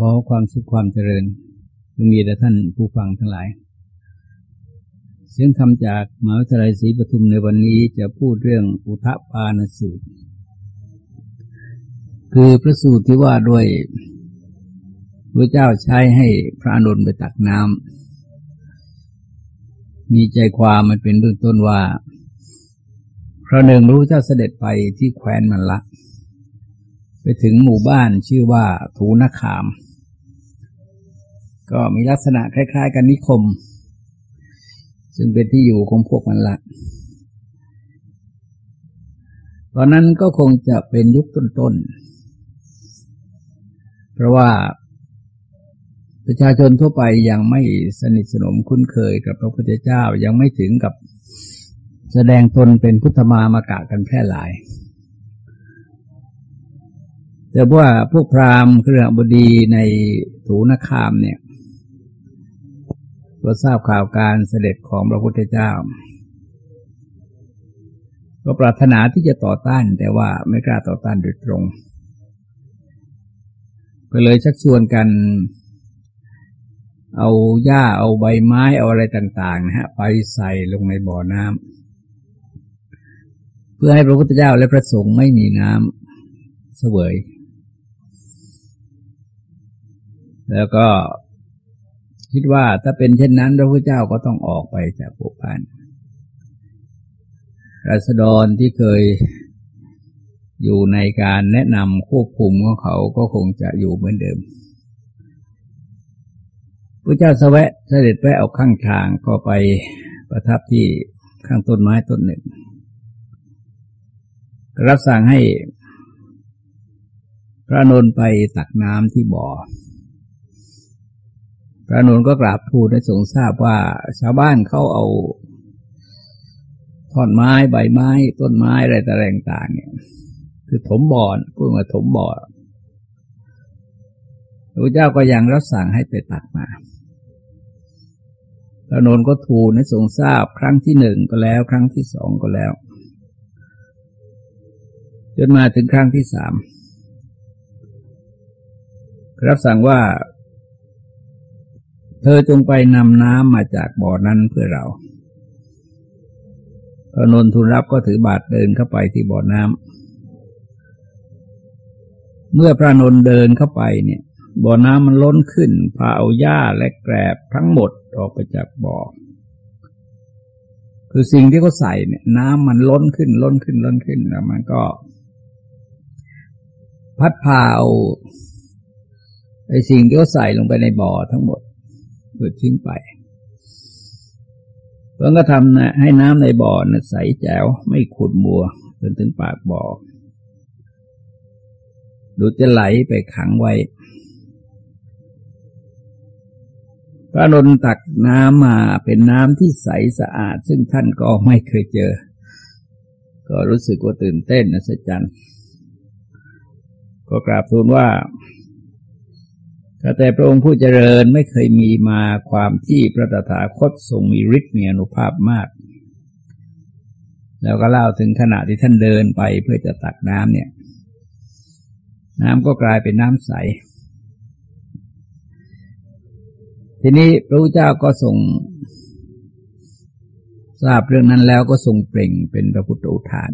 ขอความสุขความเจริญมีแด่ท่านผู้ฟังทั้งหลาย เสียงคำจากมหาวิทยาลัยศรีปทุมในวันนี้จะพูดเรื่องอุทปานสูตร คือพระสูตรที่ว่าด้วยพระเจ้าใช้ให้พระอนุนไปตักน้ำมีใจความมันเป็นเบื้องต้นว่าพระหนึ่งรู้เจ้าเสด็จไปที่แคว้นมันละ ไปถึงหมู่บ้านชื่อว่าถูนขาม ก็มีลักษณะคล้ายๆ กันนิคม ซึ่งเป็นที่อยู่ของพวกมันละตอนนั้นก็คงจะเป็นยุคต้นๆ เพราะว่าประชาชนทั่วไปยังไม่สนิทสนมคุ้นเคยกับพระพุทธเจ้ายังไม่ถึงกับแสดงตนเป็นพุทธมามากะกันแพร่หลาย แต่ว่าพวกพราหมณ์เครือบดีในถูนคามเนี่ย ก็ทราบข่าวการเสด็จของพระพุทธเจ้า ก็ปรารถนาที่จะต่อต้านแต่ว่าไม่กล้าต่อต้านโดยตรง ก็เลยชักชวนกันเอาหญ้าเอาใบไม้เอาอะไรต่างๆนะฮะไปใส่ลงในบ่อน้ำเพื่อให้พระพุทธเจ้าและพระสงฆ์ไม่มีน้ำเสวย แล้วก็ คิดว่าถ้าเป็นเช่นนั้น พระพุทธเจ้าก็ต้องออกไปจากภพพันราษฎรที่เคยอยู่ในการแนะนำควบคุมของเขาก็คงจะอยู่เหมือนเดิมพระเจ้าสวะเสด็จไปเอาข้างทางก็ไปประทับที่ข้างต้นไม้ต้นหนึ่ง รับสั่งให้พระนนไปตักน้ำที่บ่อ พระนุนก็กราบทูลให้ทรงทราบว่าชาวบ้านเขาเอาท่อนไม้ใบไม้ ต้นไม้อะไรต่างๆเนี่ย คือถมบ่อนพูดมาถมบ่อพระเจ้าก็ยังรับสั่งให้ไปตักมาพระนนก็ทูลให้ทรงทราบครั้งที่หนึ่งก็แล้ว ครั้งที่สองก็แล้ว จนมาถึงครั้งที่สามรับสั่งว่า เธอจงไปนำน้ำมาจากบ่อนั้นเพื่อเราพระนนทุนรับก็ถือบาทเดินเข้าไปที่บ่อน้ำเมื่อพระนนเดินเข้าไปเนี่ย บ่อน้ำมันล้นขึ้นพาเอาหญ้าและแกรบทั้งหมดออกไปจากบ่อ คือสิ่งที่เขาใส่เนี่ย น้ำมันล้นขึ้นล้นขึ้นล้นขึ้นแล้วมันก็ พัดพาเอาไอ้สิ่งที่เขาใส่ลงไปในบ่อทั้งหมด เกิดทิ้งไปเพื่อก็ทำนะให้น้ำในบ่อนะใสแจ๋วไม่ขุดมัวจนถึงปากบ่อดูจะไหลไปขังไว้ พระนนตักน้ำมาเป็นน้ำที่ใสสะอาด ซึ่งท่านก็ไม่เคยเจอ ก็รู้สึกว่าตื่นเต้นนะสัจจันก็กราบทูลว่า แต่พระองค์ผู้เจริญไม่เคยมีมาความที่พระตถาคตทรงมีฤทธิ์มีอนุภาพมาก แล้วก็เล่าถึงขณะที่ท่านเดินไปเพื่อจะตักน้ำเนี่ย น้ำก็กลายเป็นน้ำใส ทีนี้พระพุทธเจ้าก็ทรงทราบเรื่องนั้นแล้วก็ทรงเปล่งเป็นพระพุทธอุทาน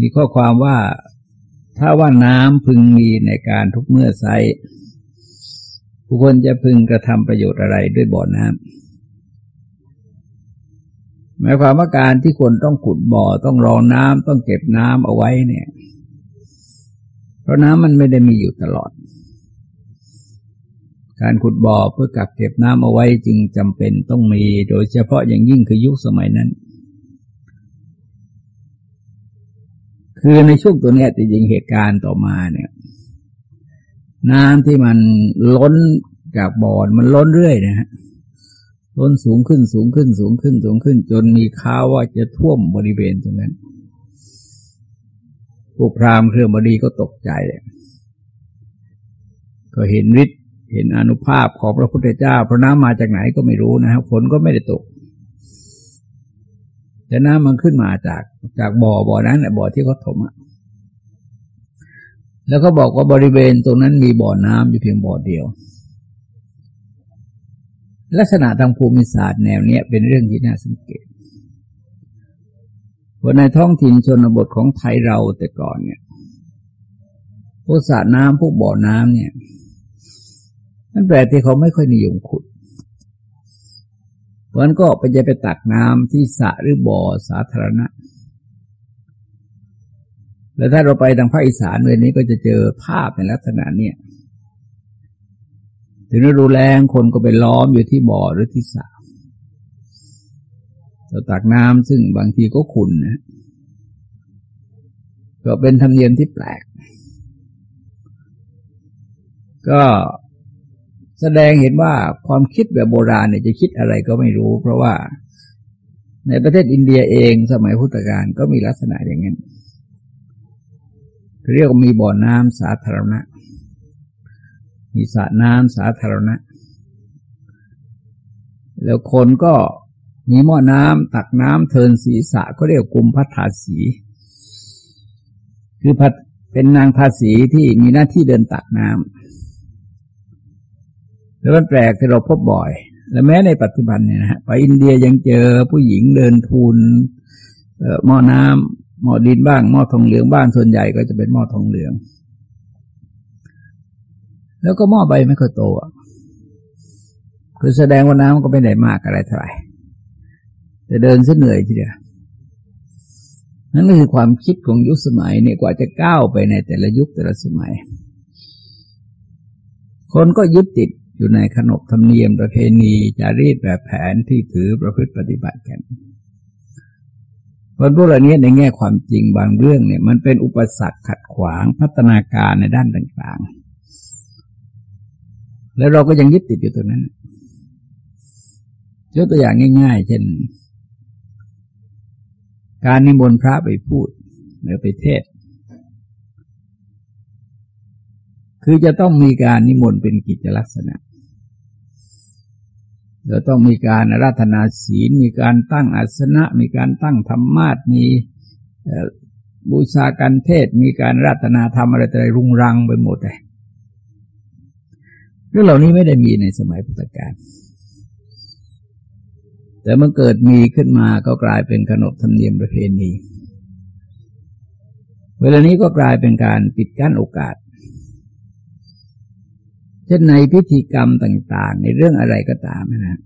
มีข้อความว่า ถ้าว่าน้ำพึงมีในการทุกเมื่อใช้ผู้คนจะพึงกระทำประโยชน์อะไรด้วยบ่อน้ำหมายความว่าการที่คนต้องขุดบ่อต้องรองน้ำต้องเก็บน้ำเอาไว้เนี่ย เพราะน้ำมันไม่ได้มีอยู่ตลอด การขุดบ่อเพื่อกักเก็บน้ำเอาไว้จึงจำเป็นต้องมี โดยเฉพาะอย่างยิ่งคือยุคสมัยนั้น คือในช่วงตัวนี้จริงเหตุการณ์ต่อมาเนี่ย น้ำที่มันล้นจากบ่อมันล้นเรื่อยนะฮะล้นสูงขึ้นสูงขึ้นสูงขึ้นสูงขึ้น จนมีข่าวว่าจะท่วมบริเวณตรงนั้นพวกพราหมณ์เครื่องบดีก็ตกใจ ก็เห็นฤทธิ์เห็นอนุภาพของพระพุทธเจ้าพระน้ำมาจากไหนก็ไม่รู้นะครับฝนก็ไม่ได้ตก แต่น้ำมันขึ้นมาจากจากบ่อบ่อนั้นบ่อที่เขาถมอะแล้วก็บอกว่าบริเวณตรงนั้นมีบ่อน้ำอยู่เพียงบ่อเดียว ลักษณะทางภูมิศาสตร์แนวเนี้ยเป็นเรื่องที่น่าสังเกตว่าในท้องถิ่นชนบทของไทยเราแต่ก่อนเนี่ยพวกสระน้ำพวกบ่อน้ำเนี่ยนั่นแปลที่เขาไม่ค่อยนิยมขุด เพราะนั้นก็ไปจะไปตักน้ำที่สระหรือบ่อสาธารณะ แล้วถ้าเราไปทางภาคอีสานเวลนี้ก็จะเจอภาพในลักษณะเนี้ยถึงฤดูแรงคนก็ไปล้อมอยู่ที่บ่อหรือที่สระเราตักน้ำซึ่งบางทีก็ขุ่นนะก็เป็นธรรมเนียมที่แปลก ก็ แสดงเห็นว่าความคิดแบบโบราณเนี่ยจะคิดอะไรก็ไม่รู้ เพราะว่าในประเทศอินเดียเองสมัยพุทธกาลก็มีลักษณะอย่างนั้นเรียกมีบ่อน้ำสาธารณะ มีสระน้ำสาธารณะ แล้วคนก็มีหม้อน้ำตักน้ำเทินศีรษะก็เรียกกุมพัทาสี คือพัดเป็นนางทาสีที่มีหน้าที่เดินตักน้ำ แล้วมันแปลกที่เราพบบ่อย และแม้ในปัจจุบันเนี่ยนะฮะไปอินเดียยังเจอผู้หญิงเดินทูลหม้อน้ำหม้อดินบ้างหม้อทองเหลืองบ้างส่วนใหญ่ก็จะเป็นหม้อทองเหลือง แล้วก็หม้อใบไม่ค่อยโตอะคือแสดงว่าน้ำก็ไม่ได้มากอะไรเท่าไหร่แต่เดินซะเหนื่อยทีเดียวนั่นคือความคิดของยุคสมัยเนี่ยกว่าจะก้าวไปในแต่ละยุคแต่ละสมัย คนก็ยึดติด อยู่ในขนบธรรมเนียมประเพณีจารีตแบบแผนที่ถือประพฤติปฏิบัติกันวันพวกเหล่านี้ในแง่ความจริงบางเรื่องเนี่ย มันเป็นอุปสรรคขัดขวางพัฒนาการในด้านต่างๆ แล้วเราก็ยังยึดติดอยู่ตรงนั้นยกตัวอย่างง่าย ๆ เช่น การนิมนต์พระไปพูดหรือไปเทศ คือจะต้องมีการนิมนต์เป็นกิจลักษณะ จะต้องมีการรัตนาศีล มีการตั้งอาสนะ มีการตั้งธรรมาทมีบูชาการเทศ มีการรัตนาธรรมอะไรต่รุงรังไปหมดเลยเรื่องเหล่านี้ไม่ได้มีในสมัยพุทธกาลแต่เมื่อเกิดมีขึ้นมาก็กลายเป็นขนบธรรมเนียมประเพณี เวลานี้ก็กลายเป็นการปิดกั้นโอกาส เช่นในพิธีกรรมต่าง ๆ ในเรื่องอะไรก็ตามนะ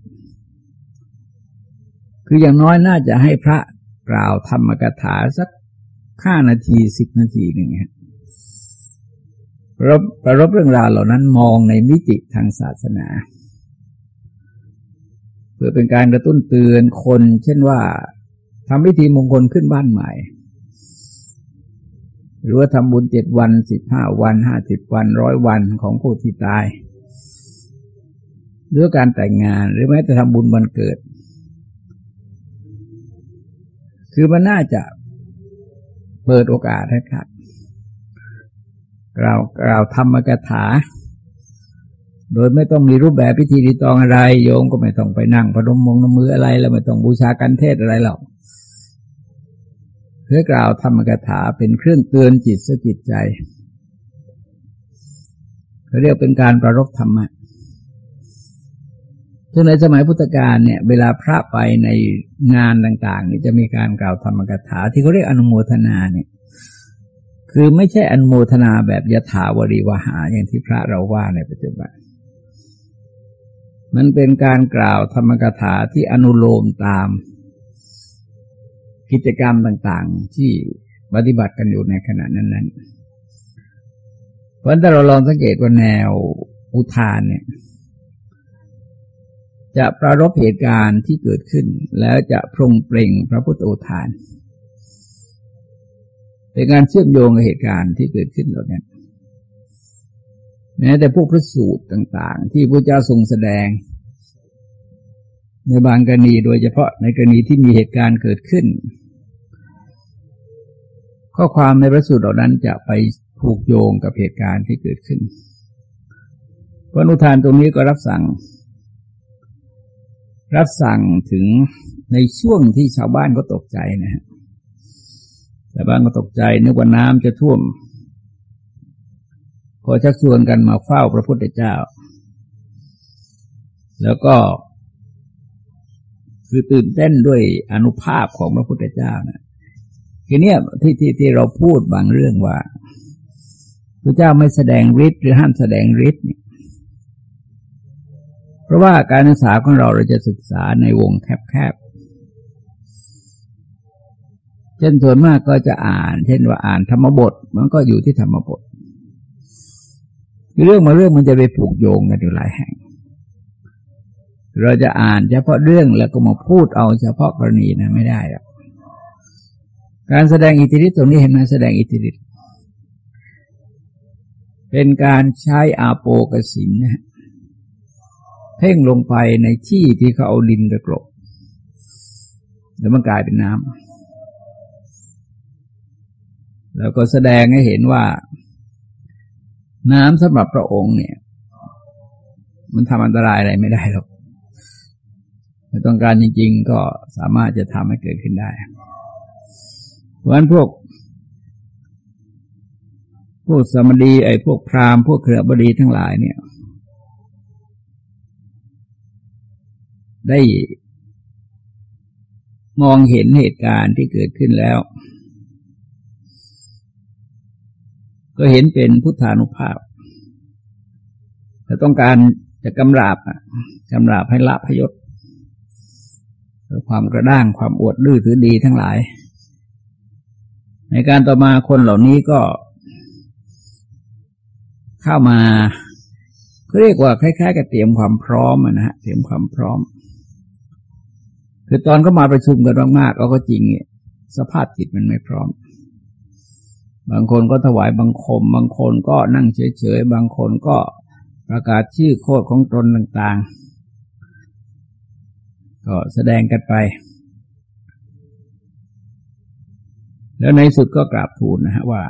คืออย่างน้อยน่าจะให้พระกล่าวธรรมกถาสักห้านาทีสิบนาทีหนึ่งรับประรบเรื่องราวเหล่านั้นมองในมิติทางศาสนา เพื่อเป็นการกระตุ้นเตือนคน เช่นว่าทำพิธีมงคลขึ้นบ้านใหม่ หรือว่าทำบุญเจ็ดวันสิบห้าวันห้าสิบวันร้อยวันของผู้ที่ตาย หรือการแต่งงานหรือแม้แต่ทำบุญวันเกิด คือมันน่าจะเปิดโอกาสให้ครับเราเราทำมกถา โดยไม่ต้องมีรูปแบบพิธีรีตองอะไร โยมก็ไม่ต้องไปนั่งพนมมงน้ำมืออะไร แล้วไม่ต้องบูชากันเทศอะไรหรอก พื่อกล่าวธรรมกถาเป็นเครื่องเตือนจิตสกิดใจเขาเรียกเป็นการประรบธรรมะซึ่งในสมัยพุทธกาลเนี่ย เวลาพระไปในงานต่างๆนี่จะมีการกล่าวธรรมกถาที่เขาเรียกอนุโมทนาเนี่ย คือไม่ใช่อนุโมทนาแบบยถาวรีวหาอย่างที่พระเราว่าในปัจจุบัน มันเป็นการกล่าวธรรมกถาที่อนุโลมตาม กิจกรรมต่างๆ ที่ปฏิบัติกันอยู่ในขณะนั้นๆเพราะถ้าเราลองสังเกตว่าแนวอุทานเนี่ยจะประรบเหตุการณ์ที่เกิดขึ้น แล้วจะพรงเปล่งพระพุทธโอทาน เป็นการเชื่อมโยงกับเหตุการณ์ที่เกิดขึ้นเหล่านี้นแม้แต่พวกพระสูตรต่างๆ ที่พระเจ้าทรงแสดง ในบางกรณีโดยเฉพาะในกรณีที่มีเหตุการณ์เกิดขึ้น ข้อความในพระสูตรเหล่านั้นจะไปผูกโยงกับเหตุการณ์ที่เกิดขึ้นพระนุทานตรงนี้ก็รับสั่ง รับสั่งถึงในช่วงที่ชาวบ้านก็ตกใจนะฮะชาวบ้านก็ตกใจนึกว่าน้ำจะท่วมก็ชักชวนกันมาเฝ้าพระพุทธเจ้า แล้วก็คือตื่นเต้นด้วยอนุภาพของพระพุทธเจ้านะ ทีนี้ที่ที่ที่เราพูดบางเรื่องว่าพระเจ้าไม่แสดงฤทธิ์หรือห้ามแสดงฤทธิ์เนี่ย เพราะว่าการศึกษาของเราเราจะศึกษาในวงแคบๆ เช่นส่วนมากก็จะอ่าน เช่นว่าอ่านธรรมบท มันก็อยู่ที่ธรรมบท เรื่องมาเรื่องมันจะไปผูกโยงกันอยู่หลายแห่ง เราจะอ่านเฉพาะเรื่องแล้วก็มาพูดเอาเฉพาะกรณีนะไม่ได้หรอก การแสดงอิทธิฤทธิ์ตรงนี้เห็นไหมแสดงอิทธิฤทธิ์เป็นการใช้อาโปกสินนะเพ่งลงไปในที่ที่เขาเอาดินไปกลบแล้วมันกลายเป็นน้ำแล้วก็แสดงให้เห็นว่า น้ำสำหรับพระองค์เนี่ย มันทำอันตรายอะไรไม่ได้หรอกถ้าต้องการจริง ๆ ก็สามารถจะทำให้เกิดขึ้นได้ เพราะฉะนั้นพวก พวกสมดีไอ้พวกพราหมณ์พวกเครือบดีทั้งหลายเนี่ย ได้มองเห็นเหตุการณ์ที่เกิดขึ้นแล้ว ก็เห็นเป็นพุทธานุภาพแต่ต้องการจะกำราบกำราบให้ละพยศความกระด้างความอวดดื้อถือดีทั้งหลาย ในการต่อมาคนเหล่านี้ก็เข้ามาเขาเรียกว่าคล้ายๆ กับเตรียมความพร้อมนะฮะเตรียมความพร้อม คือตอนเขามาประชุมกันมากๆเขาก็จริงเนี่ยสภาพจิตมันไม่พร้อม บางคนก็ถวายบังคม บางคนก็นั่งเฉยๆ บางคนก็ประกาศชื่อโคดของตนต่างๆ ก็แสดงกันไป แล้วในสุดก็กราบทูลนะฮะว่า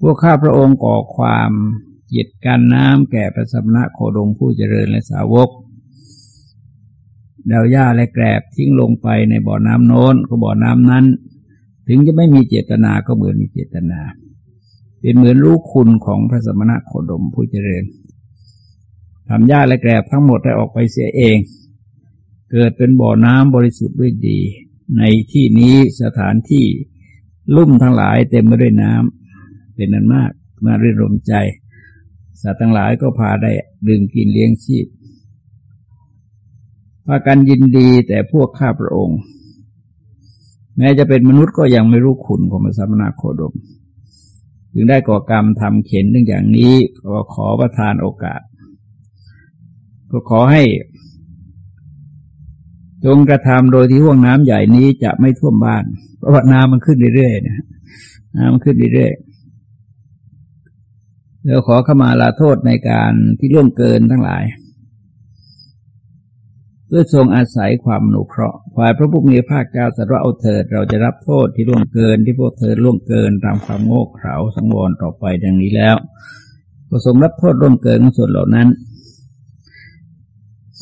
พวกข้าพระองค์ก่อความเกียดกันน้ำแก่พระสมณะโคดมผู้เจริญและสาวกดาวย่าและแกรบทิ้งลงไปในบ่อน้ำโน้นก็บ่อน้ำนั้น ถึงจะไม่มีเจตนาก็เหมือนมีเจตนา เป็นเหมือนรู้คุณของพระสมณะโคดมผู้เจริญทำยาและแกรบทั้งหมดได้ออกไปเสียเอง เกิดเป็นบ่อน้ำบริสุทธิ์ด้วยดี ในที่นี้สถานที่ลุ่มทั้งหลายเต็มไปด้วยน้ำเป็นนั้นมากมารื่นรมใจ สัตว์ทั้งหลายก็พาได้ดื่มกินเลี้ยงชีพพากันยินดีแต่พวกข้าพระองค์ แม้จะเป็นมนุษย์ก็ยังไม่รู้คุณของพระสัมมาโคดม จึงได้ก่อกรรมทำเข็นเรื่องอย่างนี้ก็ขอประทานโอกาส ก็ขอให้ จงกระทำโดยที่ห่วงน้ำใหญ่นี้จะไม่ท่วมบ้าน เพราะว่าน้ำมันขึ้นเรื่อยๆนะน้ำมันขึ้นเรื่อยๆแล้วขอขมาลาโทษในการที่ล่วงเกินทั้งหลายด้วยทรงอาศัยความนุเคราะห์ฝ่ายพระผู้มีพระเจ้าสัตเอาเถิด เราจะรับโทษที่ล่วงเกินที่พวกเธอล่วงเกินตามความโง่เขลาสังวรต่อไปดังนี้แล้วก็ทรงรับโทษล่วงเกินของส่วนเหล่านั้น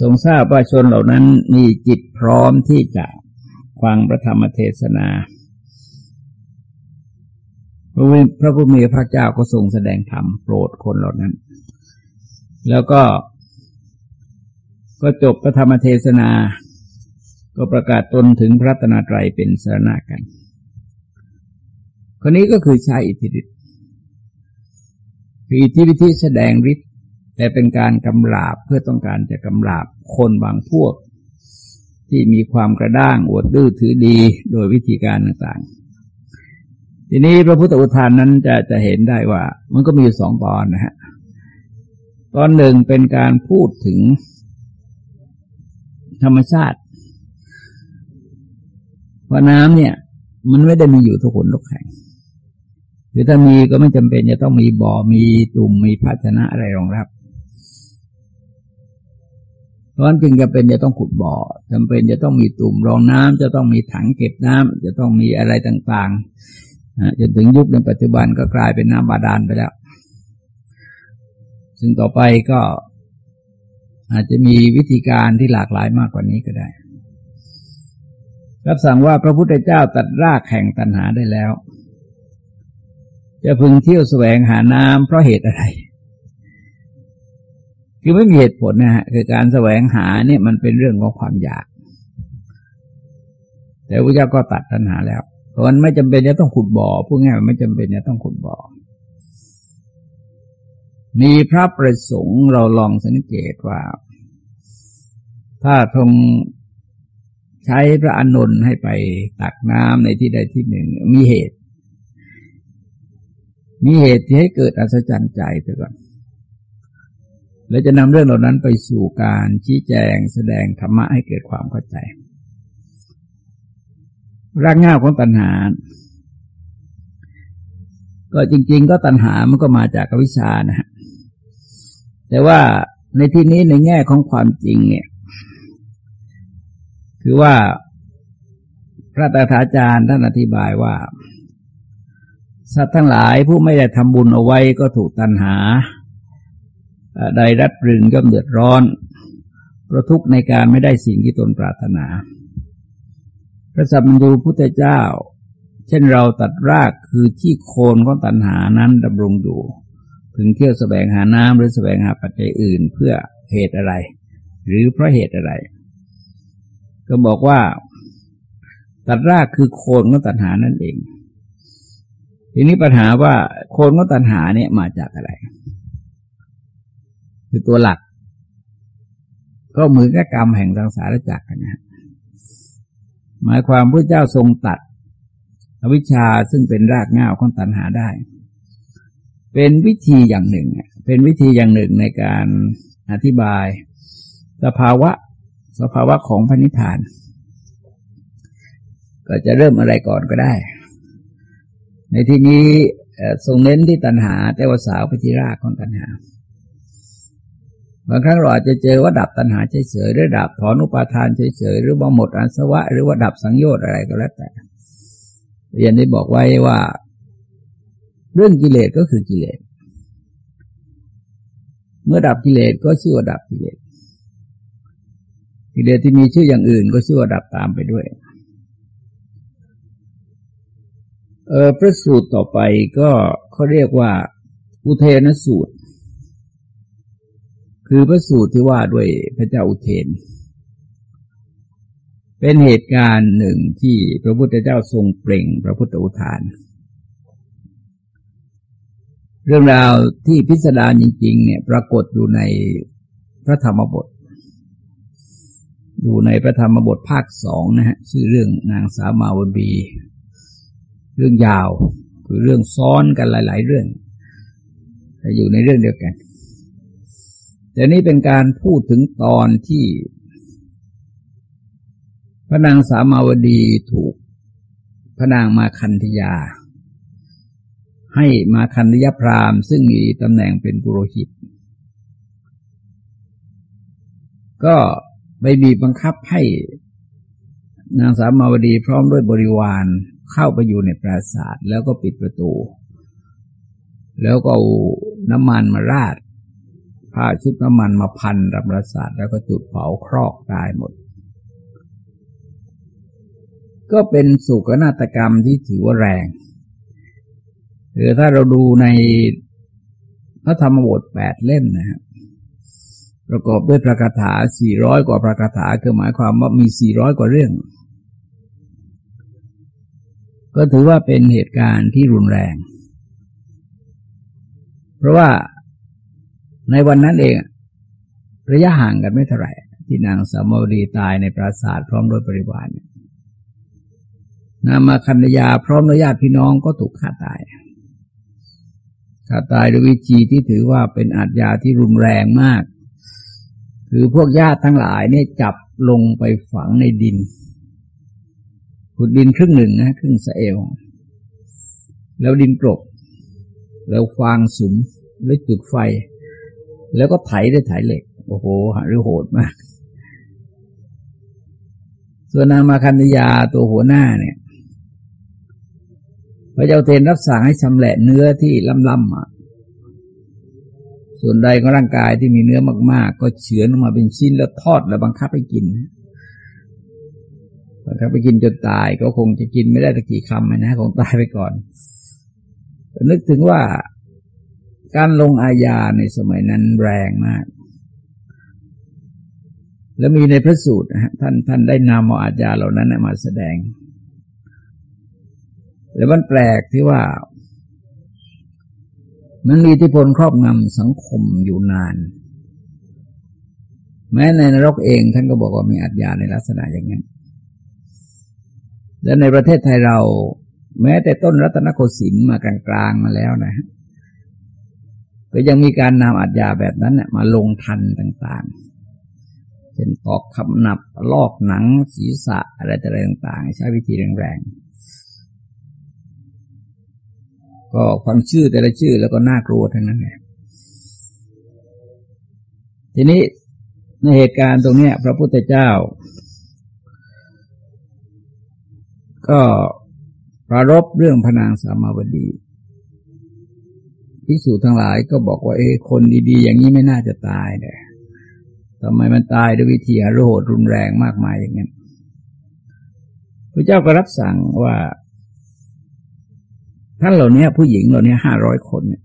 ทรงทราบว่าชนเหล่านั้นมีจิตพร้อมที่จะฟังพระธรรมเทศนา พระผู้มีพระเจ้าก็ทรงแสดงธรรมโปรดคนเหล่านั้น แล้วก็ ก็จบพระธรรมเทศนา ก็ประกาศตนถึงพระตนาตรัยเป็นสารณะกัน คนนี้ก็คือใช้อิทธิฤทธิ์คืออิทธิวิธีแสดงฤทธิ แต่เป็นการกำราบเพื่อต้องการจะกำราบคนบางพวก ที่มีความกระด้างอวดดื้อถือดีโดยวิธีการต่างๆ ทีนี้พระพุทธอุทานนั้นจะจะเห็นได้ว่า มันก็มีอยู่สองตอนนะฮะตอนหนึ่งเป็นการพูดถึงธรรมชาติว่าน้ำเนี่ย มันไม่ได้มีอยู่ทุกคนทุกแห่งหรือถ้ามีก็ไม่จำเป็นจะต้องมีบ่อมีตุ่มมีภาชนะอะไรรองรับ เพราะฉะนั้นจึงจะเป็นจะต้องขุดบ่อจำเป็นจะต้องมีตุ่มรองน้ำจะต้องมีถังเก็บน้ำจะต้องมีอะไรต่างๆจนถึงยุคในปัจจุบันก็กลายเป็นน้ำบาดาลไปแล้ว ซึ่งต่อไปก็อาจจะมีวิธีการที่หลากหลายมากกว่านี้ก็ได้ รับสั่งว่าพระพุทธเจ้าตัดรากแห่งตัณหาได้แล้ว จะพึงเที่ยวแสวงหาน้ำเพราะเหตุอะไร คือไม่มีเหตุผลนะฮะคือการแสวงหาเนี่ยมันเป็นเรื่องของความอยาก แต่พระเจ้าก็ตัดปัญหาแล้วเพราะมันไม่จำเป็นจะต้องขุดบ่อพูดง่ายไม่จำเป็นจะต้องขุดบ่อมีพระประสงค์เราลองสังเกตว่า ถ้าทงใช้พระอานนท์ให้ไปตักน้ำในที่ใดที่หนึ่ง มีเหตุ มีเหตุที่ให้เกิดอัศจรรย์ใจไปก่อน แล้วจะนำเรื่องเหล่านั้นไปสู่การชี้แจงแสดงธรรมะให้เกิดความเข้าใจรากง่าของตัณหา ก็จริง ๆ ก็ตัณหามันก็มาจากวิชานะฮะแต่ว่าในที่นี้ในแง่ของความจริงเนี่ย คือว่าพระตถาจารย์ท่านอธิบายว่า สัตว์ทั้งหลายผู้ไม่ได้ทำบุญเอาไว้ก็ถูกตันหา ใดรัดรึงย่อมเดือดร้อนเพราะทุกข์ในการไม่ได้สิ่งที่ตนปรารถนา พระสัมมาสัมพุทธเจ้า เช่นเราตัดรากคือที่โคนของตัณหานั้นดำรงอยู่ถึงเที่ยวแสวงหาน้ำหรือแสวงหาปัจจัยอื่นเพื่อเหตุอะไร หรือเพราะเหตุอะไร ก็บอกว่า ตัดรากคือโคนของตัณหานั่นเอง ทีนี้ปัญหาว่าโคนของตัณหาเนี่ยมาจากอะไร คือตัวหลัก ก็เหมือนกับกรรมแห่งสังสารจักรนะหมายความพระเจ้าทรงตัดอวิชชาซึ่งเป็นรากง่าของตัณหาได้ เป็นวิธีอย่างหนึ่ง เป็นวิธีอย่างหนึ่งในการอธิบาย สภาวะสภาวะของพระนิพพาน ก็จะเริ่มอะไรก่อนก็ได้ ในที่นี้ทรงเน้นที่ตัณหา แต่ว่าสาวพิธีรากของตัณหา บางครั้งเราอาจจะเจอว่าดับตัณหาเฉยๆหรือดับถอนอุปาทานเฉยๆหรือว่าหมดอันสวะ หรือว่าดับสังโยชน์อะไรก็แล้วแต่เรียนได้บอกไว้ว่า เรื่องกิเลสก็คือกิเลสเมื่อดับกิเลสก็ชื่อว่าดับกิเลสกิเลสที่มีชื่ออย่างอื่นก็ชื่อว่าดับตามไปด้วยเออพระสูตรต่อไปก็เขาเรียกว่า อุเทนสูตร คือพระสูตรที่ว่าด้วยพระเจ้าอุเทน เป็นเหตุการณ์หนึ่งที่พระพุทธเจ้าทรงเปล่งพระพุทธอุทาน เรื่องราวที่พิสดารจริง ๆ เนี่ยปรากฏอยู่ในพระธรรมบท อยู่ในพระธรรมบทภาคสองนะฮะชื่อเรื่องนางสาวมาวบีเรื่องยาว คือเรื่องซ้อนกันหลาย ๆ เรื่องแต่อยู่ในเรื่องเดียวกัน แต่นี้เป็นการพูดถึงตอนที่พระนางสามาวดีถูกพระนางมาคันธยา ให้มาคันธยพรามซึ่งมีตำแหน่งเป็นปุโรหิต ก็ไปบีบบังคับให้นางสามาวดีพร้อมด้วยบริวารเข้าไปอยู่ในปราสาทแล้วก็ปิดประตู แล้วก็เอาน้ำมันมาราด ผ้าชุบน้ำมันมาพันรับปราสาทแล้วก็จุดเผาครอกตายหมด ก็เป็นสุกนาฏกรรมที่ถือว่าแรงหรือถ้าเราดูในพระธรรมบทแปดเล่มนะครับประกอบด้วยพระคาถาสี่ร้อยกว่าพระคาถา คือหมายความว่ามีสี่ร้อยกว่าเรื่อง ก็ถือว่าเป็นเหตุการณ์ที่รุนแรง เพราะว่า ในวันนั้นเอง ระยะห่างกันไม่เท่าไหร่ ที่นางสามวดีตายในปราสาทพร้อมด้วยบริวารนามาคันยาพร้อมญาติพี่น้องก็ถูกฆ่าตายฆ่าตายด้วยวิธีที่ถือว่าเป็นอาทยาที่รุนแรงมาก คือพวกญาติทั้งหลายเนี่ยจับลงไปฝังในดินขุดดินครึ่งหนึ่งนะครึ่งสะเอว แล้วดินกรบแล้วฟางสุมแล้วจุดไฟ แล้วก็ไถด้วยไถเหล็ก โอ้โหหรือโหดมาก ส่วนนางมาคันยาตัวหัวหน้าเนี่ยพระเจ้าเทนรับสั่งให้ชำแหละเนื้อที่ล่ำๆส่วนใดของร่างกายที่มีเนื้อมาก ๆ ก็เฉือนออกมาเป็นชิ้นแล้วทอดแล้วบังคับให้กินบังคับไปกินจนตายก็คงจะกินไม่ได้ตะกี่คำนะคงตายไปก่อนนึกถึงว่า การลงอาญาในสมัยนั้นแรงมาก แล้วมีในพระสูตรนะท่านท่านได้นำเอาอาญาเหล่านั้นมาแสดง แล้วมันแปลกที่ว่า มันมีอิทธิพลครอบงำสังคมอยู่นาน แม้ในนรกเองท่านก็บอกว่ามีอาญาในลักษณะอย่างนั้นและในประเทศไทยเรา แม้แต่ต้นรัตนโกสินทร์มากลางๆมาแล้วนะ ก็ยังมีการนำอัดยาแบบนั้นเนี่ยมาลงทันต่างๆ เช่นตอกคำนับลอกหนังศีรษะอะไรต่างๆ ใช้วิธีแรงๆ ก็ฟังชื่อแต่ละชื่อแล้วก็น่ากลัวทั้งนั้นแหละทีนี้ในเหตุการณ์ตรงนี้พระพุทธเจ้า ก็ประรบเรื่องพนางสามาวดี ภิกษุทั้งหลายก็บอกว่า เอ้คนดีๆ อย่างนี้ไม่น่าจะตายเลยทำไมมันตายด้วยวิธีอรโหดรุนแรงมากมายอย่างนั้นพระเจ้าก็รับสั่งว่าท่านเหล่านี้ผู้หญิงเหล่านี้ห้าร้อยคนเนี่ย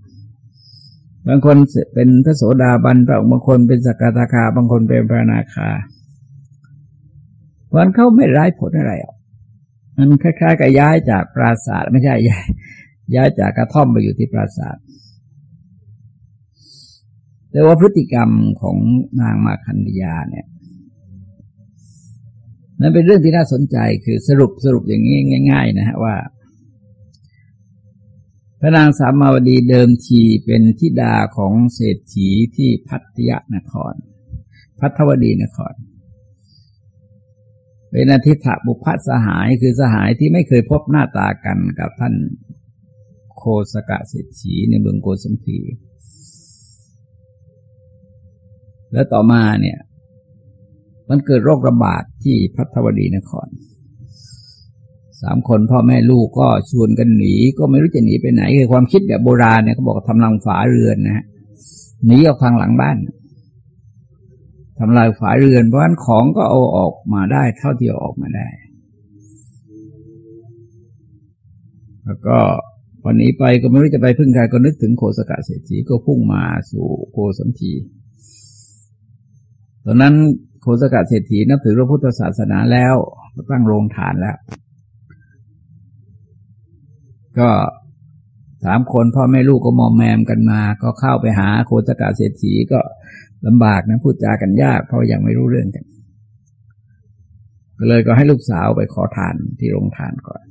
บางคนเป็นพระโสดาบันบางคนเป็นสกทาคา บางคนเป็นพระนาคาวันเขาไม่ร้ายผลอะไรอะมันคล้ายๆกับย้ายจากปราสาทไม่ใช่ย้ายย้ายจากกระท่อมไปอยู่ที่ปราสาท แต่ว่าพฤติกรรมของนางมาคันธยาเนี่ยนั้นเป็นเรื่องที่น่าสนใจคือสรุปสรุปอย่างนี้ง่าย ๆ นะฮะว่า พระนางสามาวดีเดิมทีเป็นทิดาของเศรษฐีที่พัทยนคร พัทวดีนคร เป็นอธิษฐบุพสหายคือสหายที่ไม่เคยพบหน้าตากันกับท่านโคสกะเศรษฐีในเมืองโกสัมพี แล้วต่อมาเนี่ย มันเกิดโรคระบาดที่พัทวดีนคร สามคนพ่อแม่ลูกก็ชวนกันหนี ก็ไม่รู้จะหนีไปไหนคือความคิดแบบโบราณเนี่ยเขาบอกทำลังฝาเรือนนะฮะหนีออกทางหลังบ้านทำลายฝาเรือน เพราะฉะนั้นของก็เอาออกมาได้ เท่าที่เอาออกมาได้ แล้วก็วันนี้ไปก็ไม่รู้จะไปพึ่งใครก็นึกถึงโคสกะเศรษฐีก็พุ่งมาสู่โคสัมพี อนนั้นโคสกะเศรษฐีนับถือพระพุทธศาสนาแล้วตั้งโรงฐานแล้ว ก็สามคนพ่อแม่ลูกก็มอมแมมกันมา ก็เข้าไปหาโคสกะเศรษฐีก็ลำบากนะพูดจากันยากเพราะยังไม่รู้เรื่องกันก็เลยก็ให้ลูกสาวไปขอทานที่โรงทานก่อน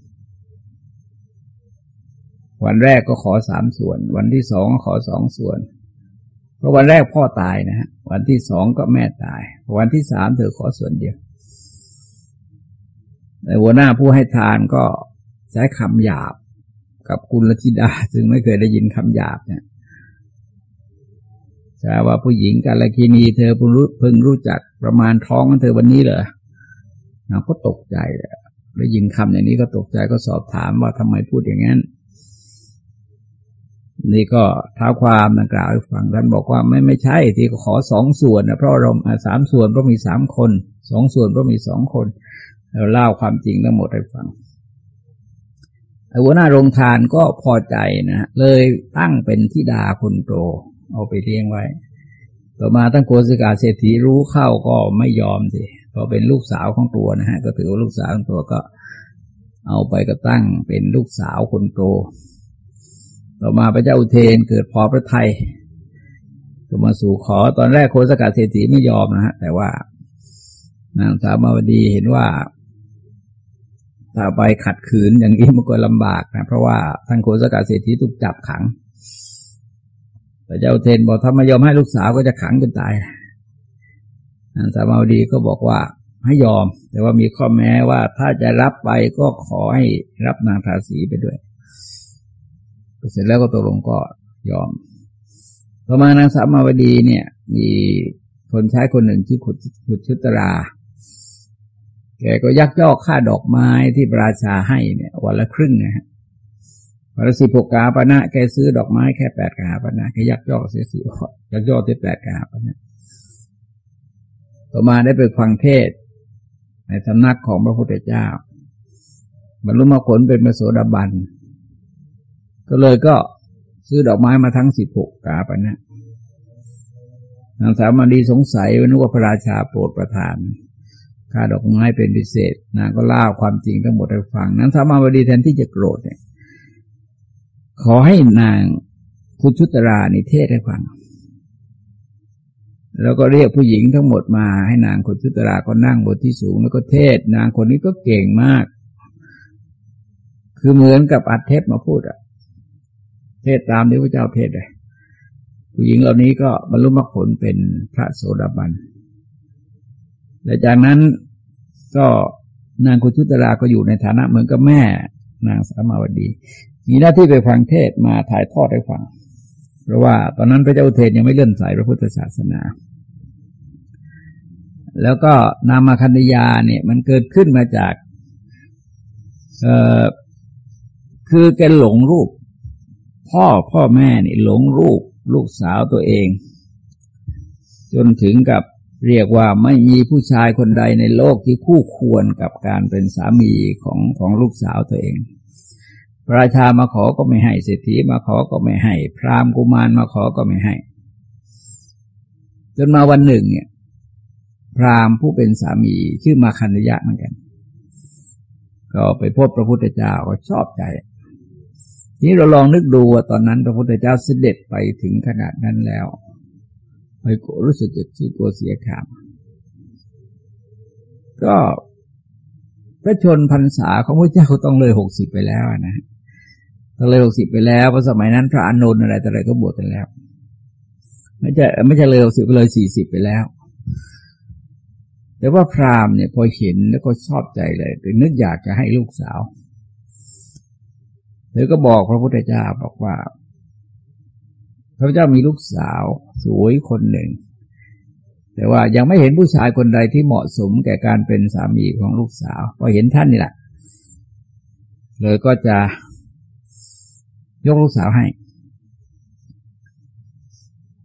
วันแรกก็ขอสามส่วน วันที่สองขอสองส่วน เพราะวันแรกพ่อตายนะฮะ วันที่สองก็แม่ตาย วันที่สามเธอขอส่วนเดียวแต่หัวหน้าผู้ให้ทานก็ใช้คำหยาบกับกุลธิดา ซึ่งไม่เคยได้ยินคำหยาบเนี่ยใช่ว่าผู้หญิงกาลกินีเธอเพิ่งรู้เพิ่งรู้จักประมาณท้องเธอวันนี้เหรอนางก็ตกใจเลยได้ยินคำอย่างนี้ก็ตกใจก็สอบถามว่าทำไมพูดอย่างนั้น นี่ก็ท้าความนักล่าวให้ฟังท่านบอกว่าไม่ไม่ใช่ที่ขอสองส่วนนะเพราะเราสามส่วนเพราะมีสามคนสองส่วนเพราะมีสองคนเราเล่าความจริงทั้งหมดให้ฟังหัวหน้าโรงทานก็พอใจนะเลยตั้งเป็นทิดาคนโตเอาไปเลี้ยงไว้ ต่อมาตั้งโกศกาเศรษฐีรู้เข้าก็ไม่ยอมสิพอเป็นลูกสาวของตัวนะฮะ ก็ถือว่าลูกสาวของตัวก็ เอาไปก็ตั้งเป็นลูกสาวคนโต ต่อมาพระเจ้าอุเทนเกิดพอพระไทยก็มาสู่ขอตอนแรกโคสกัดเศรษฐีไม่ยอมนะฮะ แต่ว่านางสาวมาวดีเห็นว่า ถ้าไปขัดขืนอย่างนี้มันก็ลำบากนะ เพราะว่าท่านโคสกัดเศรษฐีถูกจับขังพระเจ้าเทนบอกถ้าไม่ยอมให้ลูกสาวก็จะขังจนตายนางสาวมาวดีก็บอกว่าให้ยอม แต่ว่ามีข้อแม้ว่าถ้าจะรับไปก็ขอให้รับนางทาสีไปด้วย เสร็จแล้วก็ตกลงก็ยอม ต่อมานางสาวมาวดีเนี่ย มีคนใช้คนหนึ่งชื่อขุดขุดชุตรา แกก็ยักยอกค่าดอกไม้ที่ประราชาให้เนี่ย วันละครึ่งนะฮะวันละสิบหกกาปณะแกซื้อดอกไม้แค่แปดกาปณะแกยักยอกเสียสี่ยักยอกที่แปดกาปณะต่อมาได้ไปฟังเทศ ในสำนักของพระพุทธเจ้าบรรลุมรรคผลเป็นมโสดาบัน ก็เลยก็ซื้อดอกไม้มาทั้งสิบหกกาปนะนางสาวมาดีสงสัยว่านึกว่าพระราชาโปรดประทาน ค่าดอกไม้เป็นพิเศษนางก็เล่าความจริงทั้งหมดให้ฟังนางสาวมาดีแทนที่จะโกรธเนี่ย ขอให้นางคุณชุตรานิเทศให้ฟัง แล้วก็เรียกผู้หญิงทั้งหมดมา ให้นางคุณชุตราก็นั่งบนที่สูงแล้วก็เทศ นางคนนี้ก็เก่งมาก คือเหมือนกับอัดเทปมาพูดอะ ทศตามที่พระเจ้าเทศเลยผู้หญิงเหล่านี้ก็บรรลุมรรคผลเป็นพระโสดาบันและจากนั้นก็นางคุชุตราก็อยู่ในฐานะเหมือนกับแม่นางสามาวดี มีหน้าที่ไปฟังเทศมาถ่ายทอดให้ฟัง เพราะว่าตอนนั้นพระเจ้าเทนยังไม่เลื่อนสายพระพุทธศาสนา แล้วก็นามาคันธยาเนี่ยมันเกิดขึ้นมาจาก เออคือแกหลงรูป พ่อพ่อแม่นี่หลงรูปลูกสาวตัวเอง จนถึงกับเรียกว่าไม่มีผู้ชายคนใดในโลกที่คู่ควรกับการเป็นสามีของของลูกสาวตัวเองพระราชามาขอก็ไม่ให้เศรษฐีมาขอก็ไม่ให้ พราหมณ์กุมารมาขอก็ไม่ให้ จนมาวันหนึ่งเนี่ย พราหมณ์ผู้เป็นสามีชื่อมาคันยะเหมือนกัน ก็ไปพบพระพุทธเจ้าก็ชอบใจ นี้เราลองนึกดูว่าตอนนั้นพระพุทธเจ้าเสด็จไปถึงขนาดนั้นแล้วไปรู้สึกจะชื่อตัวเสียขามก็พระชนพรรษาของพระเจ้าต้องเลยหกสิบไปแล้วนะต้องเลยหกสิบไปแล้วเพราะสมัยนั้นพระอานนท์อะไรแต่อะไรก็บวชกันแล้ว ไม่ใช่ไม่ใช่เลยหกสิบไปเลยสี่สิบไปแล้ว แต่ว่าพราหมณ์เนี่ยพอเห็นแล้วก็ชอบใจเลยนึกอยากจะให้ลูกสาว ธอก็บอกพระพุทธเจ้าบอกว่า พระเจ้ามีลูกสาวสวยคนหนึ่ง แต่ว่ายังไม่เห็นผู้ชายคนใดที่เหมาะสมแก่การเป็นสามีของลูกสาวพอเห็นท่านนี่แหละ เลยก็จะยกลูกสาวให้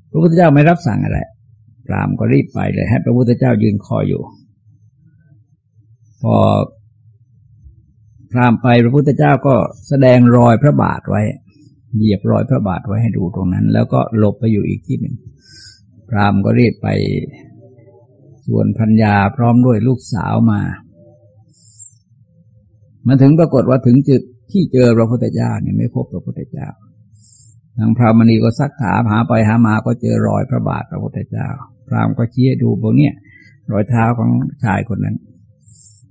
พระพุทธเจ้าไม่รับสั่งอะไรพรามก็รีบไปเลยให้พระพุทธเจ้ายืนคอยอยู่ พอ พรามไปพระพุทธเจ้าก็แสดงรอยพระบาทไว้ เหยียบรอยพระบาทไว้ให้ดูตรงนั้น แล้วก็หลบไปอยู่อีกที่หนึ่ง พรามก็รีบไปส่วนพัญญาพร้อมด้วยลูกสาวมา มาถึงปรากฏว่าถึงจุดที่เจอพระพุทธเจ้าเนี่ยไม่พบพระพุทธเจ้า ทางพรามณีก็ซักถามหาไปหามาก็เจอรอยพระบาทพระพุทธเจ้า พรามก็ชี้ดูพวกเนี้ยรอยเท้าของชายคนนั้น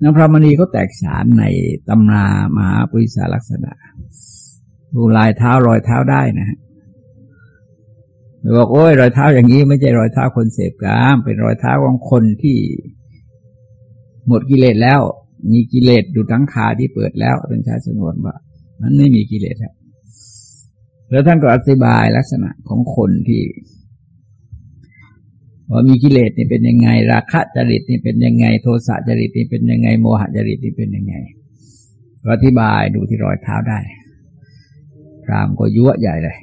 นางพรามณีก็แตกฉานในตำรามหาปุริสาลักษณะดูลายเท้ารอยเท้าได้นะฮะบอกโอ้ยรอยเท้าอย่างนี้ไม่ใช่รอยเท้าคนเสพกามเป็นรอยเท้าของคนที่หมดกิเลสแล้ว มีกิเลสดูทั้งขาที่เปิดแล้วเป็นชายสนวนว่ามันไม่มีกิเลสครับแล้วท่านก็อธิบายลักษณะของคนที่ ว่ามีกิเลสนี่เป็นยังไง ราคะจริตนี่เป็นยังไง โทสะจริตนี่เป็นยังไง โมหะจริตนี่เป็นยังไงอธิบายดูที่รอยเท้าได้พรามก็ยั่วใหญ่เลย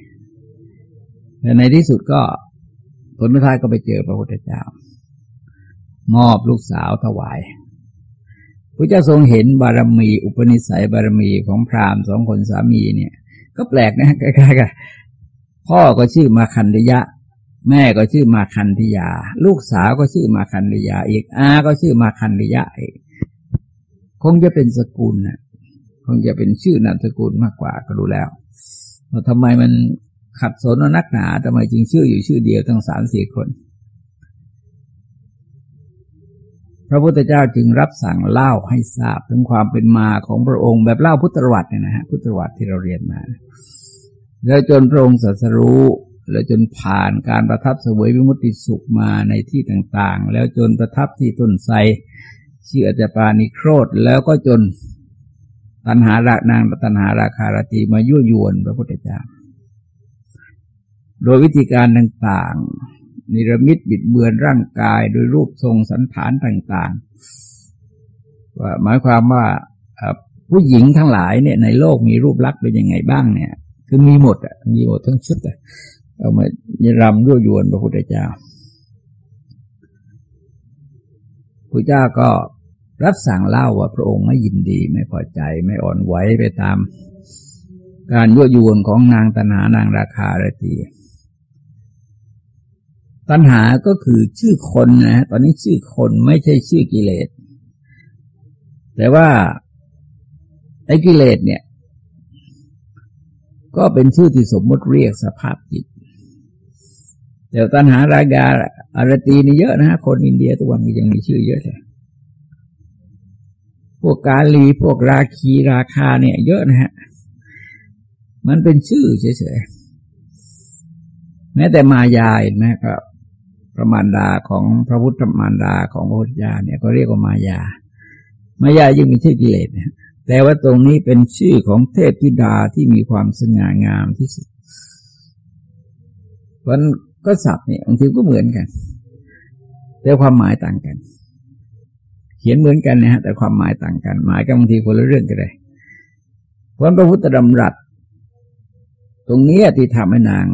แต่ในที่สุดก็ผลท้ายก็ไปเจอพระพุทธเจ้า มอบลูกสาวถวายพระเจ้าทรงเห็นบารมี อุปนิสัยบารมีของพราหมณ์สองคนสามีเนี่ย ก็แปลกนะใกล้ๆกันพ่อก็ชื่อมาคันธยะ แม่ก็ชื่อมาคันธิยา ลูกสาวก็ชื่อมาคันธิยาอีกอาก็ชื่อมาคันธิยะอีกคงจะเป็นสกุลนะคงจะเป็นชื่อนามสกุลมากกว่าก็รู้แล้วว่าทำไมมันขัดสนนักหนาทำไมจึงชื่ออยู่ชื่อเดียวทั้งสามสี่คน พระพุทธเจ้าจึงรับสั่งเล่าให้ทราบถึงความเป็นมาของพระองค์แบบเล่าพุทธวัติเนี่ยนะฮะพุทธวัติที่เราเรียนมา แล้วจนพระองค์สัสรู้ แล้วจนผ่านการประทับเสวยวิมุตติสุขมาในที่ต่างๆ แล้วจนประทับที่ต้นไทรชื่ออาจารปานิโครธแล้วก็จนตัณหาระนางตัณหาราคาราตีมายั่วยวนพระพุทธเจ้า โดยวิธีการต่างๆ นิรมิตบิดเบือนร่างกายโดยรูปทรงสันฐานต่างๆว่าหมายความว่าผู้หญิงทั้งหลายเนี่ยในโลกมีรูปลักษณ์เป็นยังไงบ้างเนี่ย คือมีหมดอะมีหมดทั้งชุดอะ เอามารำยั่วยวนพระพุทธเจ้าพระเจ้าก็รับสั่งเล่าว่าพระองค์ไม่ยินดีไม่พอใจไม่อ่อนไหวไปตาม การยั่วยวนของนางตันหานางราคาระตีตัณหาก็คือชื่อคนนะ ตอนนี้ชื่อคนไม่ใช่ชื่อกิเลส แต่ว่าไอ้กิเลสเนี่ย ก็เป็นชื่อที่สมมติเรียกสภาพจิต แต่ตัณหารากาอารตีนี่เยอะนะฮะคนอินเดียตัวนี้ยังมีชื่อเยอะเลยพวกกาลีพวกราคีราคาเนี่ย เยอะนะฮะ มันเป็นชื่อเฉยๆแม้แต่มายาเห็นไหมครับพระมารดาของพระพุทธมารดาของพระพุทธเจ้าเนี่ยก็เรียกว่ามายา มายายังมีชื่อกิเลสนะแต่ว่าตรงนี้เป็นชื่อของเทพธิดาที่มีความสง่างามที่สุดเพราะ ก็ศัพท์เนี่ยบางทีก็เหมือนกัน แต่ความหมายต่างกัน เขียนเหมือนกันนะฮะแต่ความหมายต่างกัน หมายกันบางทีคนละเรื่องกันเลยพระพระพุทธดำรัส ตรงนี้ที่ทำให้นาง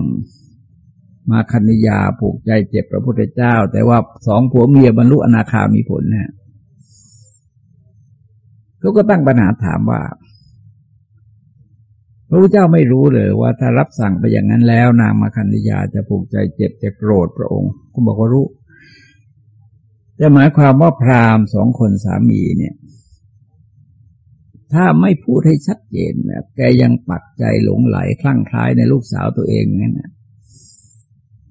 มาคันยาผูกใจเจ็บพระพุทธเจ้า แต่ว่าสองผัวเมียบรรลุอนาคามีผลนะเขาก็ตั้งปัญหาถามว่า พระพุทธเจ้าไม่รู้เลยว่าถ้ารับสั่งไปอย่างนั้นแล้ว นางมาคันธยาจะผูกใจเจ็บจะโกรธพระองค์คุณบอกว่ารู้จะหมายความว่าพราหมณ์สองคนสามีเนี่ย ถ้าไม่พูดให้ชัดเจนนะแกยังปักใจหลงไหลคลั่งคล้ายในลูกสาวตัวเองนั่นนะ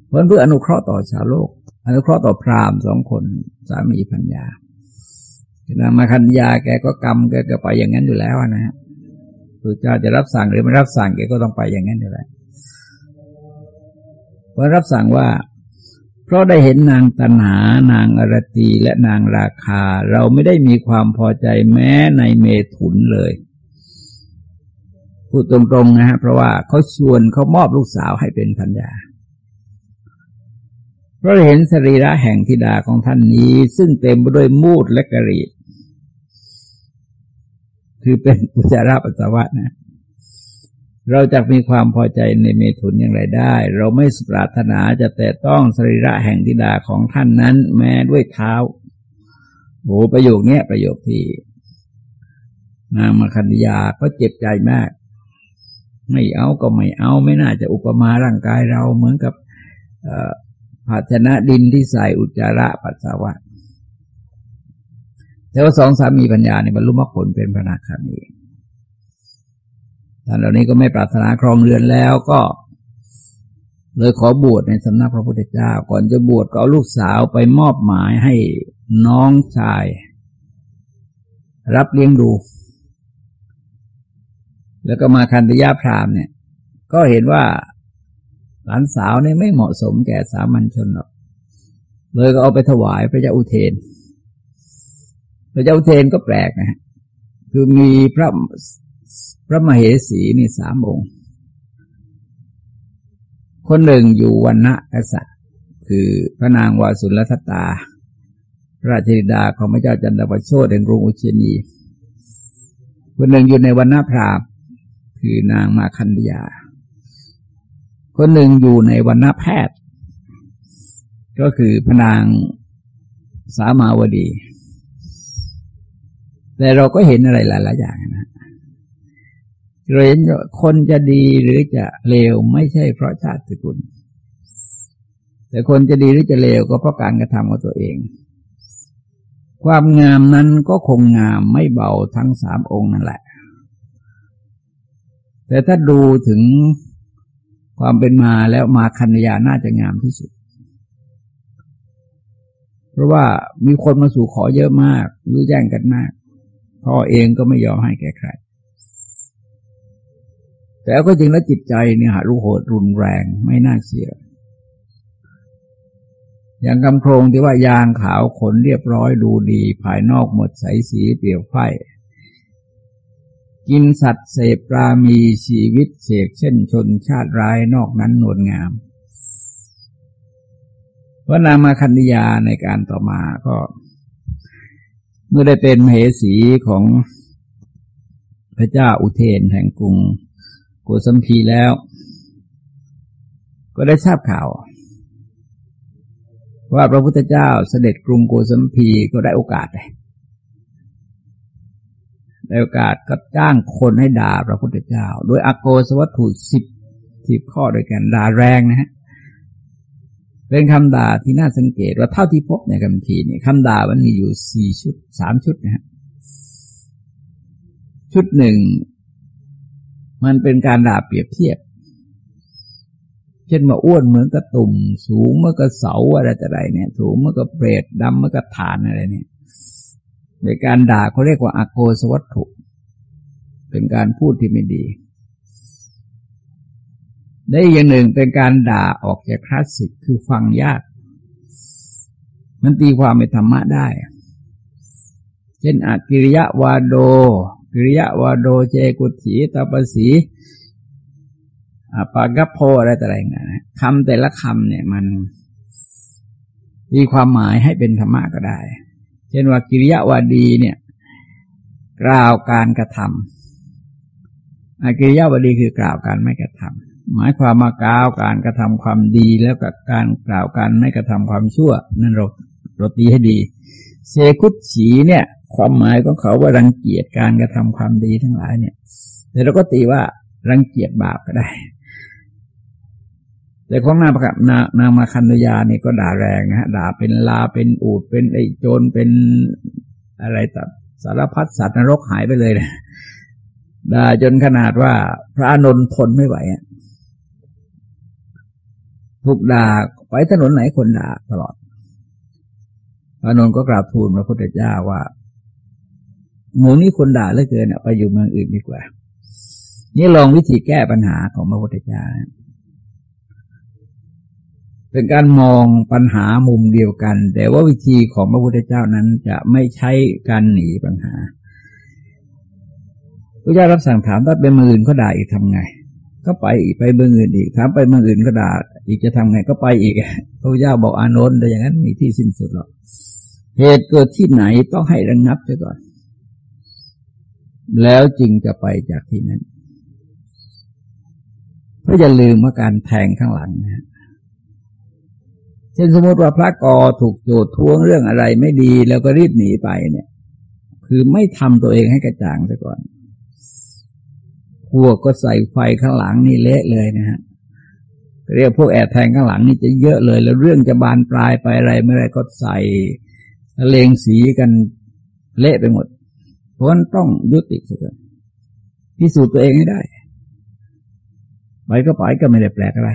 พราะเพื่ออนุเคราะห์ต่อชาวโลก อนุเคราะห์ต่อพราหมณ์สองคนสามีพัญญานางมาคัญญาแกก็กรรมแกก็ไปอย่างนั้นอยู่แล้วนะฮะ พระเจ้าจะรับสั่งหรือไม่รับสั่งแกก็ต้องไปอย่างนั้นอยู่แล้วพอรับสั่งว่า เพราะได้เห็นนางตันหานางอรตีและนางราคา เราไม่ได้มีความพอใจแม้ในเมถุนเลย พูดตรงๆนะฮะเพราะว่าเขาชวนเขามอบลูกสาวให้เป็นพัญญาเพราะเห็นสรีระแห่งธิดาของท่านนี้ ซึ่งเต็มไปด้วยมูดและกรีด คือเป็นอุจจาระปัสสาวะนะเราจะมีความพอใจในเมถุนอย่างไรได้ เราไม่ปรารถนาจะแต่ต้องสรีระแห่งธิดาของท่านนั้น แม้ด้วยเท้าโอ้ประโยคนี้ประโยคที่นางมาคันยาก็เจ็บใจมาก ไม่เอาก็ไม่เอาไม่น่าจะอุปมาร่างกายเราเหมือนกับภาชนะดินที่ใส่อุจจาระปัสสาวะ แต่ว่าสองสามีปัญญาเนี่ยบรรลุมรรคผลเป็นพระนาคามีท่านเหล่านี้ก็ไม่ปรารถนาครองเรือนแล้วก็เลยขอบวชในสำนักพระพุทธเจ้า ก่อนจะบวชก็เอาลูกสาวไปมอบหมายให้น้องชาย รับเลี้ยงดู แล้วก็มาคันธยาพรามเนี่ย ก็เห็นว่าหลานสาวเนี่ยไม่เหมาะสมแก่สามัญชนหรอก เลยก็เอาไปถวายพระเจ้าอุเทน พระเจ้าเทนก็แปลกนะคือมีพระพระมเหสีนี่สามองค์ คนหนึ่งอยู่วันณะกษัตริย์ คือพระนางวาสุลทัตตาราชธิดาของพระเจ้าจันทประโชดแห่งกรุงอุเชนี คนหนึ่งอยู่ในวันณะพราหมณ์คือนางมาคันยา คนหนึ่งอยู่ในวันณแพทย์ ก็คือพระนางสามาวดี แต่เราก็เห็นอะไรหลายๆอย่างนะเราเห็นคนจะดีหรือจะเลวไม่ใช่เพราะชาติสกุล แต่คนจะดีหรือจะเลวก็เพราะการกระทำของตัวเอง ความงามนั้นก็คงงามไม่เบาทั้งสามองค์นั่นแหละ แต่ถ้าดูถึงความเป็นมาแล้วมาคันยาน่าจะงามที่สุด เพราะว่ามีคนมาสู่ขอเยอะมาก รู้แย่งกันมาก พ่อเองก็ไม่ยอมให้แก่ใคร แต่ก็จริงแล้วจิตใจเนี่ยหารู้โหดรุนแรงไม่น่าเชื่ออย่างกำโครงที่ว่ายางขาวขนเรียบร้อยดูดี ภายนอกหมดใสสีเปลี่ยวไฟกินสัตว์เสพปลามีชีวิตเสกเช่นชนชาติร้ายนอกนั้นนวลงามพระนามาคันยาในการต่อมาก็ เมื่อได้เป็นมเหสีของพระเจ้าอุเทนแห่งกรุงโกสัมพีแล้ว ก็ได้ทราบข่าว ว่าพระพุทธเจ้าเสด็จกรุงโกสัมพีก็ได้โอกาสเลยในโอกาสก็จ้างคนให้ด่าพระพุทธเจ้า โดยอโกสวัตถุสิบสิบข้อโดยกันด่าแรงนะฮะ เป็นคำด่าที่น่าสังเกตว่าเท่าที่พบในคำพีเนี่ยคำด่ามันมีอยู่สี่ชุดสามชุดนะฮะชุดหนึ่ง มันเป็นการด่าเปรียบเทียบ เช่นมาอ้วนเหมือนกระตุ่ม สูงเมื่อกระเสาอะไรแต่ไรเนี่ย สูงเมื่อกระเปรตดำเมื่อกระฐานอะไรเนี่ยในการด่าเขาเรียกว่าอโกสวัตถุ เป็นการพูดที่ไม่ดี ได้อย่างหนึ่งเป็นการด่าออกจากคลาสสิกคือฟังยาก มันตีความเป็นธรรมะได้ เช่นอากิริยะวาโด กิริยะวาโดเจกุถีตาปสีปากัพโพอะไรต่ไรเงี้ยคำแต่ละคำเนี่ยมันมีความหมายให้เป็นธรรมะก็ได้ เช่นว่ากิริยวาดีเนี่ย กล่าวการกระทำกิริยวาดีคือกล่าวการไม่กระทำ หมายความมากล่าวการกระทำความดีแล้วกับการกล่าวการไม่กระทำความชั่ว นั่นเราเราตีให้ดีเซคุตฉีเนี่ย ความหมายของเขาว่ารังเกียจการกระทำความดีทั้งหลายเนี่ยแต่เราก็ตีว่ารังเกียจบาปก็ได้ แต่ของนาประกานานามาคันยานี่ก็ด่าแรงนะฮะด่าเป็นลาเป็นอูดเป็นไอโจรเป็นอะไรตัดสารพัดสัตว์นรกหายไปเลยนะด่าจนขนาดว่าพระนนทนไม่ไหว ถูกด่าไปถนนไหนคนด่าตลอดพระนนก็กราบทูลพระพุทธเจ้าว่าหมูนี้คนด่าเหลือเกินไปอยู่เมืองอื่นดีกว่า นี่ลองวิธีแก้ปัญหาของพระพุทธเจ้า เป็นการมองปัญหามุมเดียวกัน แต่ว่าวิธีของพระพุทธเจ้านั้นจะไม่ใช้การหนีปัญหาพระเจ้ารับสั่งถามถ้าเป็นมืองอื่นก็ด่าอีกทำไง ก็ไปอีกไปเมืองอื่นอีกถามไปเมืองอื่นก็ด่า อีกจะทำไงก็ไปอีกพระเจ้าบอกอานนท์แต่อย่างนั้นมีที่สิ้นสุดหรอกเหตุเกิดที่ไหนต้องให้ระงงับไปก่อน แล้วจึงจะไปจากที่นั้นก็อย่าลืมว่าการแทงข้างหลังนะเช่นสมมติว่าพระกอถูกโจททวงเรื่องอะไรไม่ดีแล้วก็รีบหนีไปเนี่ย คือไม่ทำตัวเองให้กระจ่างซะก่อนพวกก็ใส่ไฟข้างหลังนี่เละเลยนะฮะ เรียกพวกแอบแทงข้างหลังนี่จะเยอะเลย แล้วเรื่องจะบานปลายไปอะไรไม่ไรก็ใส่เลงสีกันเละไปหมด เพราะนั้นต้องยุติซะก่อนพิสูจน์ตัวเองให้ได้ ไปก็ไปก็ไม่ได้แปลกอะไร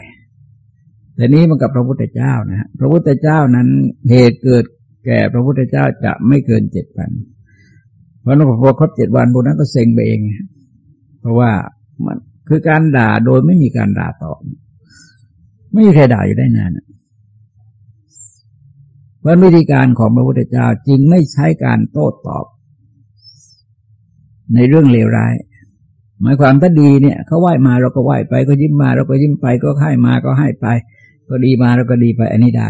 แต่นี้มันกับพระพุทธเจ้านะฮะพระพุทธเจ้านั้นเหตุเกิดแก่พระพุทธเจ้าจะไม่เกินเจ็ดวัน เพราะนั้นพอครบเจ็ดวันพวกนั้นก็เซ็งไปเอง เพราะว่ามันคือการด่าโดยไม่มีการด่าตอบ ไม่มีใครด่าอยู่ได้นานเพราะวิธีการของพระพุทธเจ้าจึงไม่ใช้การโต้ตอบ ในเรื่องเลวร้าย หมายความถ้าดีเนี่ยเขาไหว้มาเราก็ไหว้ไป ก็ยิ้มมาเราก็ยิ้มไป ก็ให้มาก็ให้ไป ก็ดีมาเราก็ดีไป อันนี้ได้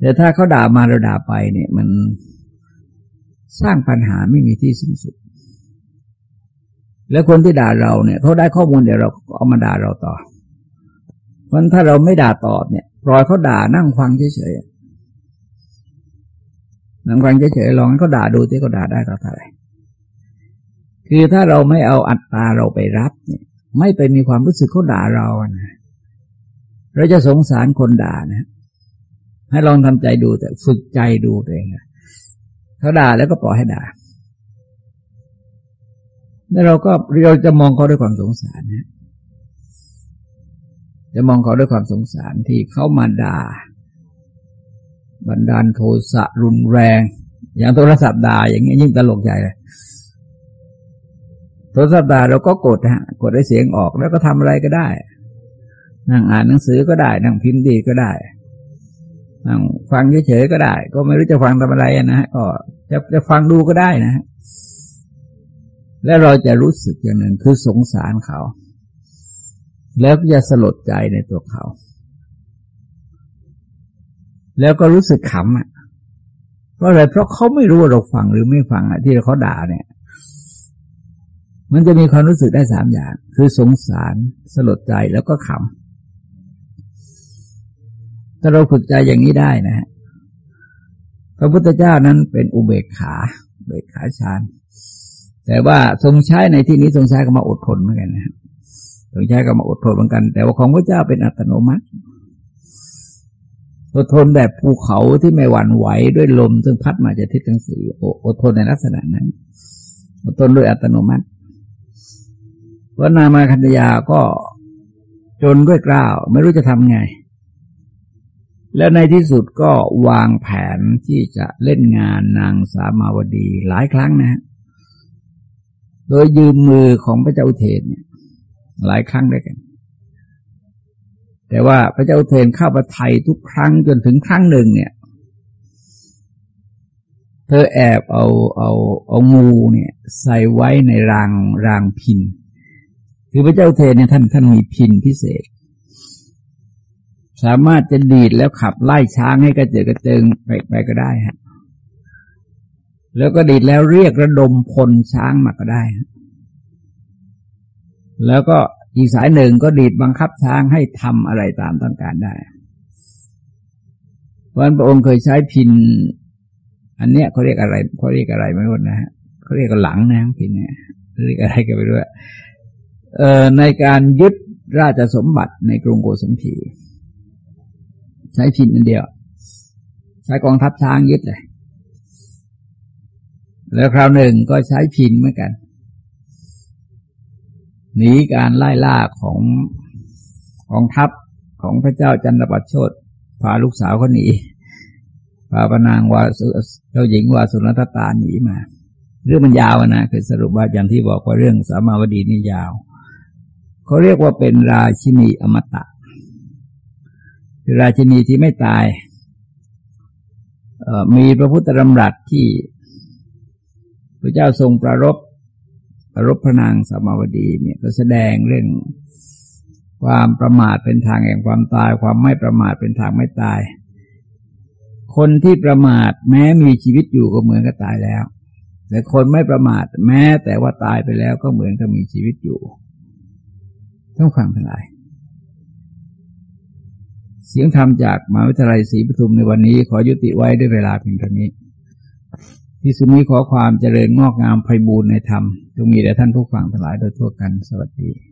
แต่ถ้าเขาด่ามาเราด่าไปเนี่ยมันสร้างปัญหาไม่มีที่สิ้นสุด แล้วคนที่ด่าเราเนี่ยเขาได้ข้อมูลเดี๋ยวเราเอามาด่าเราต่อ เพราะถ้าเราไม่ด่าตอบเนี่ยปล่อยเขาด่านั่งฟังเฉยๆนั่งฟังเฉยๆลองให้เขาด่าดูที่เขาด่าได้เท่าไหร่คือถ้าเราไม่เอาอัตตาเราไปรับเนี่ย ไม่ไปมีความรู้สึกเขาด่าเรานะเราจะสงสารคนด่านะ ให้ลองทำใจดูแต่ฝึกใจดูเองเขาด่าแล้วก็ปล่อยให้ด่าแล้วเราก็เราจะมองเขาด้วยความสงสารนะ จะมองเขาด้วยความสงสารที่เขามาด่า บันดาลโทสะรุนแรง อย่างโทรศัพท์ด่าอย่างนี้ยิ่งตลกใหญ่เลยโทรศัพท์ด่าเราก็กดฮะกดให้เสียงออกแล้วก็ทำอะไรก็ได้ นั่งอ่านหนังสือก็ได้ นั่งพิมพ์ดีก็ได้นั่งฟังเฉยๆก็ได้ ก็ไม่รู้จะฟังทำอะไรนะฮะก็จะจะฟังดูก็ได้นะฮะแล้วเราจะรู้สึกอย่างหนึ่งคือสงสารเขา แล้วก็จะสลดใจในตัวเขา แล้วก็รู้สึกขำอะเพราะอะไรเพราะเขาไม่รู้ว่าเราฟังหรือไม่ฟังอะ ที่เขาด่าเนี่ย มันจะมีความรู้สึกได้สามอย่าง คือสงสารสลดใจแล้วก็ขำถ้าเราฝึกใจอย่างนี้ได้นะฮะพระพุทธเจ้านั้นเป็นอุเบกขาเบกขาฌานแต่ว่าทรงใช้ในที่นี้ทรงใช้ก็มาอดทนเหมือนกันนะทร งใช้ก็มาอดทนเหมือนกัน แต่ว่าของพระเจ้าเป็นอัตโนมัติอดทนแบบภูเขาที่ไม่หวั่นไหวด้วยลม ซึ่งพัดมาจากทิศทั้งสี่อดทนในลักษณะนั้น อดทนด้วยอัตโนมัติพระนามาคันยาก็จนด้วยกล้าว ไม่รู้จะทำไง แล้วในที่สุดก็วางแผนที่จะเล่นงานนางสามาวดีหลายครั้งนะ โดยยืมมือของพระเจ้าเทนเนี่ย หลายครั้งด้วยกัน แต่ว่าพระเจ้าเทนเข้าประไทยทุกครั้งจนถึงครั้งหนึ่งเนี่ย เธอแอบเอาเอาเอางูเนี่ย ใส่ไว้ในรางรางพิน คือพระเจ้าเทนเนี่ยท่านท่านมีพินพิเศษ สามารถจะดีดแล้วขับไล่ช้างให้กระเจิดกระเจิงไปไปก็ได้ฮะแล้วก็ดีดแล้วเรียกระดมพลช้างมาก็ได้ แล้วก็อีกสายหนึ่งก็ดีดบังคับช้างให้ทำอะไรตามต้องการได้ เพราะพระองค์เคยใช้พิน อันเนี้ยเขาเรียกอะไรเขาเรียกอะไรไม่รู้นะฮะเขาเรียกหลังนะพินเนี่ยเรียกอะไรกันไปด้วยเอ่อในการยึดราชสมบัติในกรุงโกสัมพีใช้พินอันเดียว ใช้กองทัพช้างยึดเลย แล้วคราวหนึ่งก็ใช้พินเหมือนกัน หนีการไล่ล่าของของทัพของพระเจ้าจันทปัตโชตพาลูกสาวเขาหนีพาปนางวาสุเจ้าหญิงวาสุนทตตาหนีมา เรื่องมันยาวนะคือสรุปว่าอย่างที่บอกว่าเรื่องสามาวดีนี่ยาวเขาเรียกว่าเป็นราชินีอมตะคือราชินีที่ไม่ตายมีพระพุทธธรรมรัสที่พระเจ้าทรงประรบ รบพระนางสมาวดีเนี่ยก็แสดงเรื่องความประมาทเป็นทางแห่งความตาย ความไม่ประมาทเป็นทางไม่ตาย คนที่ประมาทแม้มีชีวิตอยู่ก็เหมือนกับตายแล้ว แต่คนไม่ประมาทแม้แต่ว่าตายไปแล้วก็เหมือนกับมีชีวิตอยู่ต้องฟังทั้งหลาย เสียงธรรมจากมหาวิทยาลัยศรีปทุมในวันนี้ขอยุติไว้ด้วยเวลาเพียงเท่านี้ ที่สุนี้ขอความเจริญงอกงามไพบูรณ์ในธรรมจงมีแด่ท่านผู้ฟังทั้งหลายโดยทั่วกันสวัสดี